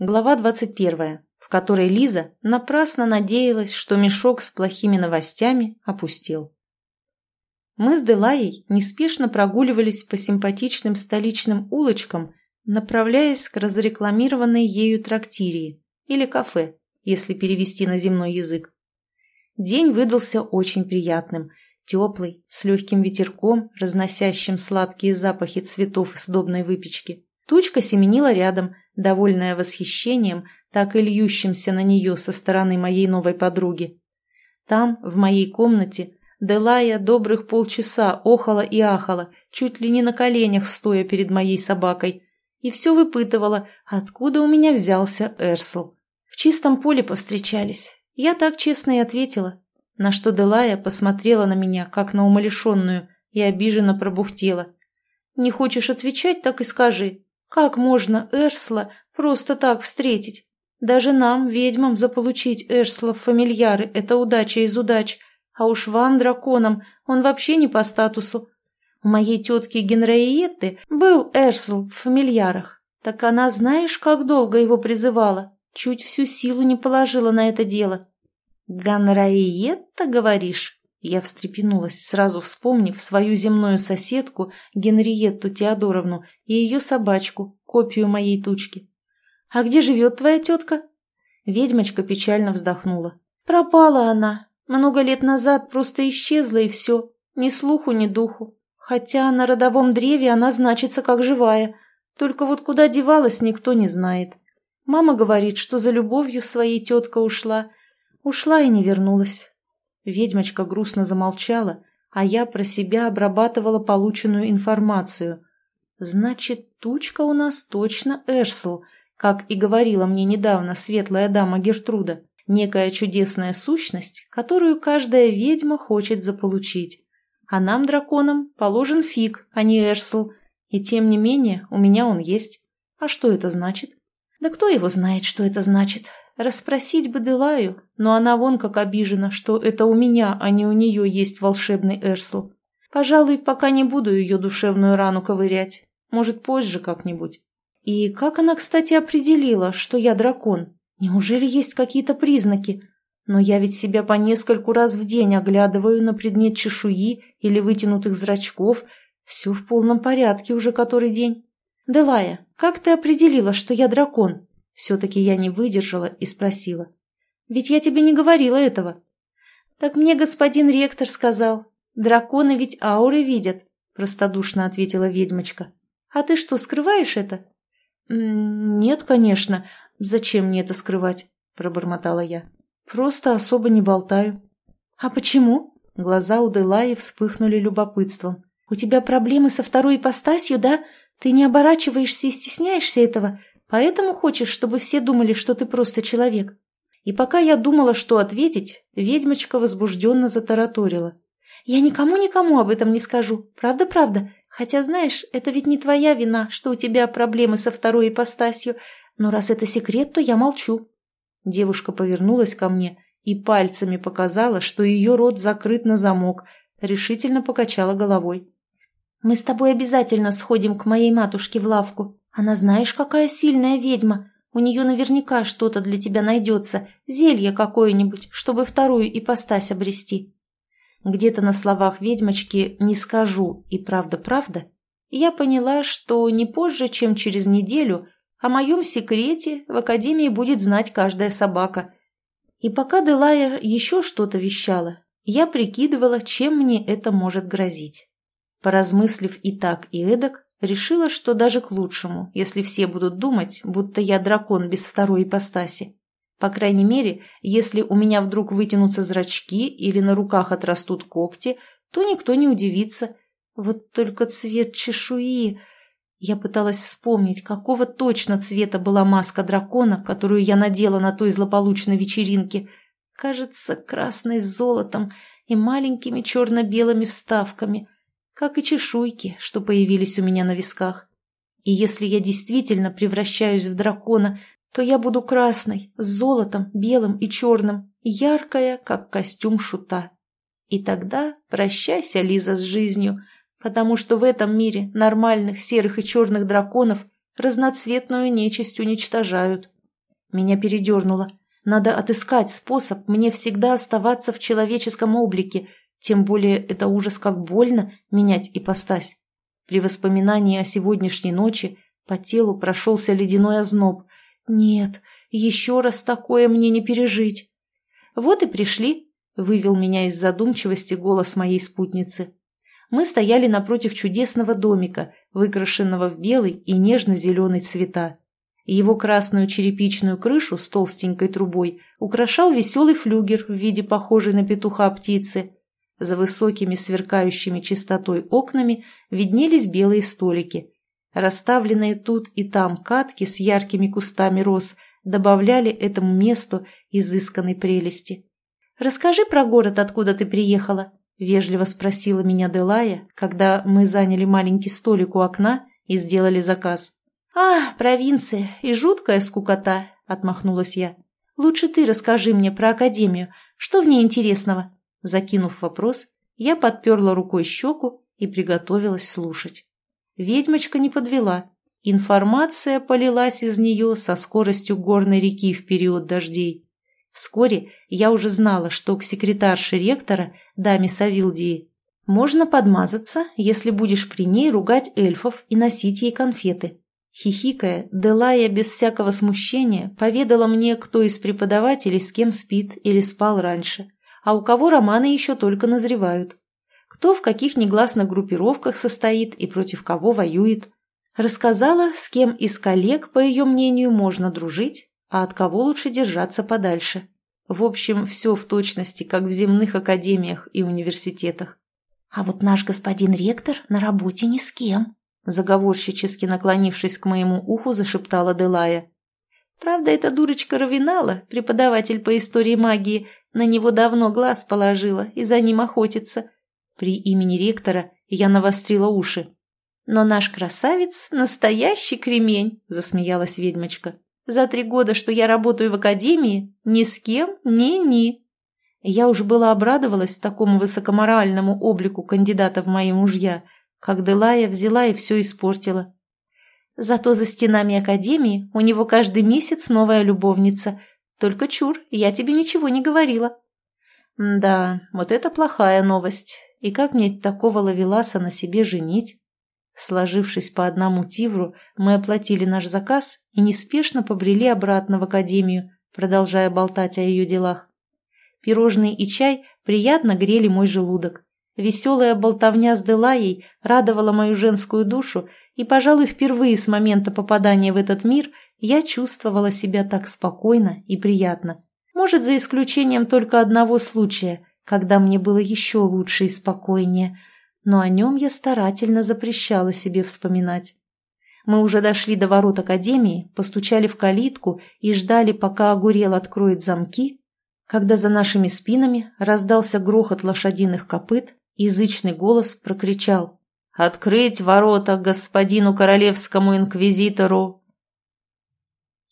Глава 21, в которой Лиза напрасно надеялась, что мешок с плохими новостями опустел. Мы с Делаей неспешно прогуливались по симпатичным столичным улочкам, направляясь к разрекламированной ею трактирии или кафе, если перевести на земной язык. День выдался очень приятным, теплый, с легким ветерком, разносящим сладкие запахи цветов и сдобной выпечки. Тучка семенила рядом – довольная восхищением, так и льющимся на нее со стороны моей новой подруги. Там, в моей комнате, Делая добрых полчаса охала и ахала, чуть ли не на коленях стоя перед моей собакой, и все выпытывала, откуда у меня взялся Эрсл. В чистом поле повстречались. Я так честно и ответила, на что Делая посмотрела на меня, как на умалишенную, и обиженно пробухтела. «Не хочешь отвечать, так и скажи. Как можно Эрсла просто так встретить? Даже нам, ведьмам, заполучить Эрсла в фамильяры – это удача из удач. А уж вам, драконам, он вообще не по статусу. У моей тетки Генраиетты был Эрсл в фамильярах. Так она знаешь, как долго его призывала? Чуть всю силу не положила на это дело. «Ганраиетта, говоришь?» Я встрепенулась, сразу вспомнив свою земную соседку Генриетту Теодоровну и ее собачку, копию моей тучки. «А где живет твоя тетка?» Ведьмочка печально вздохнула. «Пропала она. Много лет назад просто исчезла и все. Ни слуху, ни духу. Хотя на родовом древе она значится как живая. Только вот куда девалась, никто не знает. Мама говорит, что за любовью своей тетка ушла. Ушла и не вернулась. Ведьмочка грустно замолчала, а я про себя обрабатывала полученную информацию. Значит, тучка у нас точно Эрсл, как и говорила мне недавно светлая дама Гертруда. Некая чудесная сущность, которую каждая ведьма хочет заполучить. А нам, драконам, положен фиг, а не Эрсл. И тем не менее, у меня он есть. А что это значит? Да кто его знает, что это значит? Расспросить бы Делаю, но она вон как обижена, что это у меня, а не у нее есть волшебный Эрсл. Пожалуй, пока не буду ее душевную рану ковырять. Может, позже как-нибудь. И как она, кстати, определила, что я дракон? Неужели есть какие-то признаки? Но я ведь себя по нескольку раз в день оглядываю на предмет чешуи или вытянутых зрачков. Все в полном порядке уже который день. Делая, как ты определила, что я дракон? Все-таки я не выдержала и спросила. «Ведь я тебе не говорила этого». «Так мне господин ректор сказал. Драконы ведь ауры видят», – простодушно ответила ведьмочка. «А ты что, скрываешь это?» «Нет, конечно. Зачем мне это скрывать?» – пробормотала я. «Просто особо не болтаю». «А почему?» Глаза у Делаи вспыхнули любопытством. «У тебя проблемы со второй ипостасью, да? Ты не оборачиваешься и стесняешься этого? Поэтому хочешь, чтобы все думали, что ты просто человек?» И пока я думала, что ответить, ведьмочка возбужденно затараторила. «Я никому-никому об этом не скажу. Правда-правда. Хотя, знаешь, это ведь не твоя вина, что у тебя проблемы со второй ипостасью. Но раз это секрет, то я молчу». Девушка повернулась ко мне и пальцами показала, что ее рот закрыт на замок, решительно покачала головой. «Мы с тобой обязательно сходим к моей матушке в лавку. Она знаешь, какая сильная ведьма. У нее наверняка что-то для тебя найдется, зелье какое-нибудь, чтобы вторую ипостась обрести. Где-то на словах ведьмочки «не скажу» и «правда-правда» я поняла, что не позже, чем через неделю, о моем секрете в академии будет знать каждая собака. И пока Делая еще что-то вещала, я прикидывала, чем мне это может грозить. Поразмыслив и так, и эдак, Решила, что даже к лучшему, если все будут думать, будто я дракон без второй ипостаси. По крайней мере, если у меня вдруг вытянутся зрачки или на руках отрастут когти, то никто не удивится. Вот только цвет чешуи... Я пыталась вспомнить, какого точно цвета была маска дракона, которую я надела на той злополучной вечеринке. Кажется, красной с золотом и маленькими черно-белыми вставками – как и чешуйки, что появились у меня на висках. И если я действительно превращаюсь в дракона, то я буду красной, с золотом, белым и черным, яркая, как костюм шута. И тогда прощайся, Лиза, с жизнью, потому что в этом мире нормальных серых и черных драконов разноцветную нечисть уничтожают. Меня передернуло. Надо отыскать способ мне всегда оставаться в человеческом облике, тем более это ужас как больно менять ипостась. При воспоминании о сегодняшней ночи по телу прошелся ледяной озноб. Нет, еще раз такое мне не пережить. Вот и пришли, вывел меня из задумчивости голос моей спутницы. Мы стояли напротив чудесного домика, выкрашенного в белый и нежно-зеленый цвета. Его красную черепичную крышу с толстенькой трубой украшал веселый флюгер в виде похожей на петуха птицы. За высокими сверкающими чистотой окнами виднелись белые столики. Расставленные тут и там катки с яркими кустами роз добавляли этому месту изысканной прелести. «Расскажи про город, откуда ты приехала», — вежливо спросила меня Делая, когда мы заняли маленький столик у окна и сделали заказ. «А, провинция и жуткая скукота», — отмахнулась я. «Лучше ты расскажи мне про академию. Что в ней интересного?» Закинув вопрос, я подперла рукой щеку и приготовилась слушать. Ведьмочка не подвела. Информация полилась из нее со скоростью горной реки в период дождей. Вскоре я уже знала, что к секретарше ректора, даме Савилдии, можно подмазаться, если будешь при ней ругать эльфов и носить ей конфеты. Хихикая, Делая без всякого смущения поведала мне, кто из преподавателей с кем спит или спал раньше, а у кого романы еще только назревают. Кто в каких негласных группировках состоит и против кого воюет. Рассказала, с кем из коллег, по ее мнению, можно дружить, а от кого лучше держаться подальше. В общем, все в точности, как в земных академиях и университетах. «А вот наш господин ректор на работе ни с кем», заговорщически наклонившись к моему уху, зашептала Делая. Правда, эта дурочка Равинала, преподаватель по истории магии, на него давно глаз положила и за ним охотится. При имени ректора я навострила уши. «Но наш красавец — настоящий кремень», — засмеялась ведьмочка. «За три года, что я работаю в академии, ни с кем, ни-ни». Я уж была обрадовалась такому высокоморальному облику кандидата в мои мужья, как Делая взяла и все испортила. Зато за стенами академии у него каждый месяц новая любовница. Только чур, я тебе ничего не говорила. Да, вот это плохая новость. И как мне такого ловеласа на себе женить? Сложившись по одному тивру, мы оплатили наш заказ и неспешно побрели обратно в академию, продолжая болтать о ее делах. Пирожные и чай приятно грели мой желудок. Веселая болтовня с Делаей радовала мою женскую душу, и, пожалуй, впервые с момента попадания в этот мир я чувствовала себя так спокойно и приятно. Может, за исключением только одного случая, когда мне было еще лучше и спокойнее, но о нем я старательно запрещала себе вспоминать. Мы уже дошли до ворот академии, постучали в калитку и ждали, пока огурел откроет замки, когда за нашими спинами раздался грохот лошадиных копыт, Язычный голос прокричал «Открыть ворота господину королевскому инквизитору